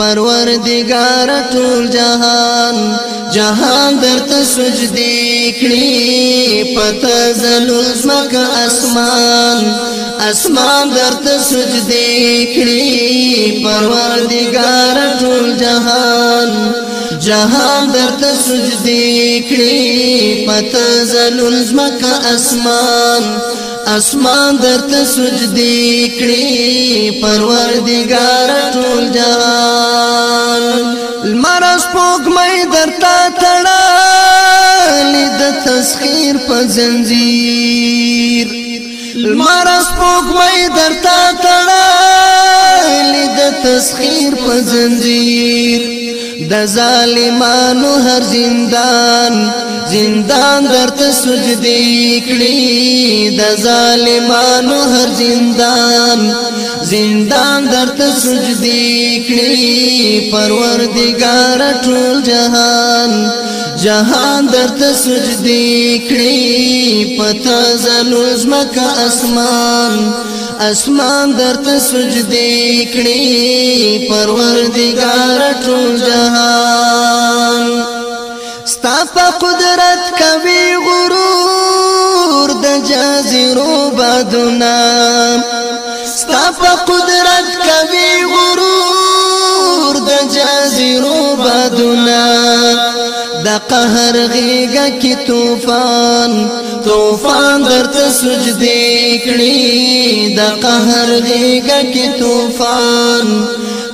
پروردگار ټول جهان جهان درته سجدي کړی پته زلول مکه اسمان اسمان درته سجدي کړی پروردگار ټول جهان جهان درته سجدي کړی پته زلول مکه اسمان اسمان درته سجدي کړي پروردگار ټول جان المرس پوک مې درته تړلې د تسخير په زنجیر المرس پوک مې درته تړلې د تسخير په زنجیر د ظالمانو هر زندان زندان درته سجدي کړی د ظالمانو هر زندان زندان درته سجدي کړی پروردگار ټول جهان جهان درته سجدي کړی پته زلوز مکه اسمان اسمان درته سجدي کړي پروردگار ټول جهان ستا په قدرت کوي غرور د جزیرو بدنا ستا په قدرت کوي غرور د جزیرو بدنا قهر غیګه کی طوفان طوفان درته سجدي کړي د قهر غیګه کی طوفان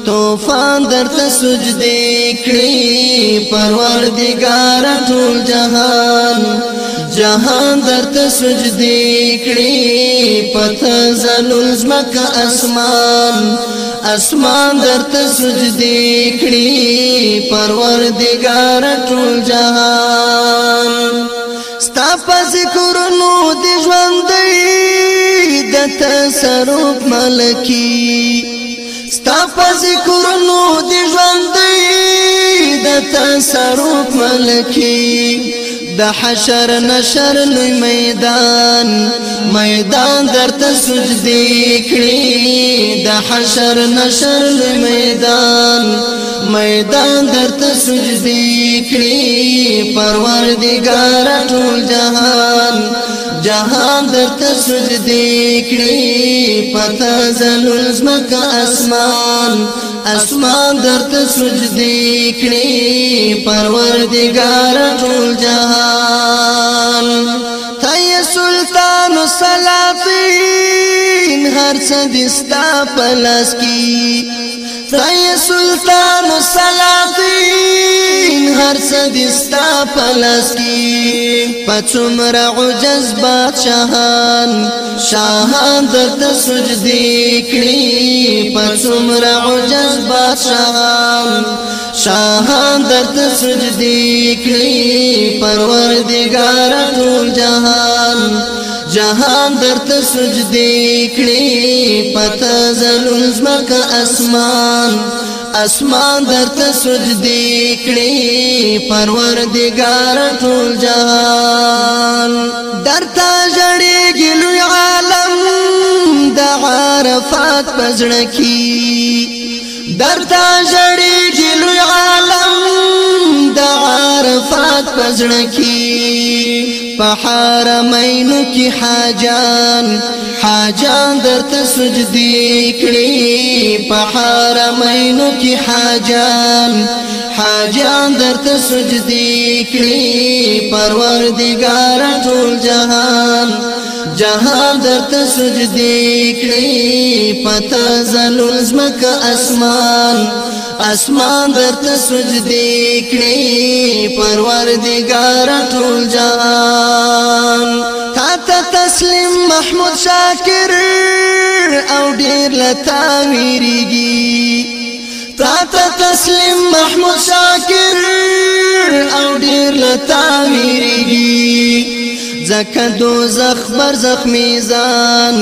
طوفان درته سجدي کړي پروردگار ټول جهان جهان درته سجدي کړي پته زلل زمکه اسمان اسمان درته سجدي کړی پروردگار ټول جهان ستا په ذکر نو دی ژوندۍ د تصرف ملکی ستا په ذکر نو دی ژوندۍ د تصرف ملکی د حشر نشر لوی میدان میدان درته سجدي کړی د حشر نشر لوی میدان میدان درته سجدي کړی پروردگار ټول جهان جهان درته سجدي کړي پته زلول زمکا اسمان اسمان درته سجدي کړي پروردگار ټول جهان تای سلطان سلاطین هر څه دستا پلاس کی تای سلطان سلاطین هر څه دستا پلس کی پچمر عجز بادشاہان شاہان درت سجدی کړي پچمر عجز بادشاہان شاہان درت سجدی کړي پروردگار ټول جهان جهان درت سجدی کړي پته زلون زمکه اسمان اسمان درت سجدی کړي پروردگار ټول جهان درتا جړې ګلو عالم د عرفات پزړه کی درتا جړې ګلو عالم د عرفات پزړه کی په حرمینو کې حاجان حاجان درته سجدي کړي په حرمینو کې حاجان حاجان درته سجدي کړي پروردگار ټول جهان جهان درته سجدي کړي پته زلزمک اسمان اسمان درته سجدي کړي پروردگار ټول جان تا ته تسلیم محمود شاکر او ډیر لتا ویریږي تا ته تسلیم محمود شاکر او ډیر لتا ویریږي زکه دو زخبر زخ میزان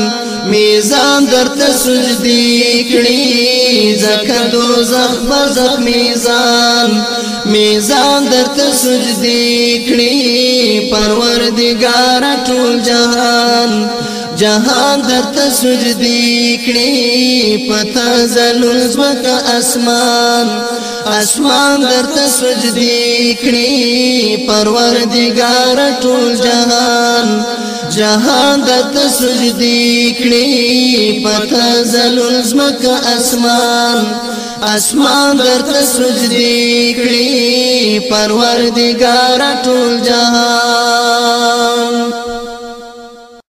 میزان درته سجدي کړي زکه دو زخم زخم میزان میزان درته سجدي کړی پروردگار ټول جهان جهان درته سجدي کړی پتا زلل زمکه اسمان اسمان درته سجدي کړی پروردگار ټول جهان جهان د تسجدی کړي پته زلون زمک اسمان اسمان در تسجدی کړي پروردگار ټول جهان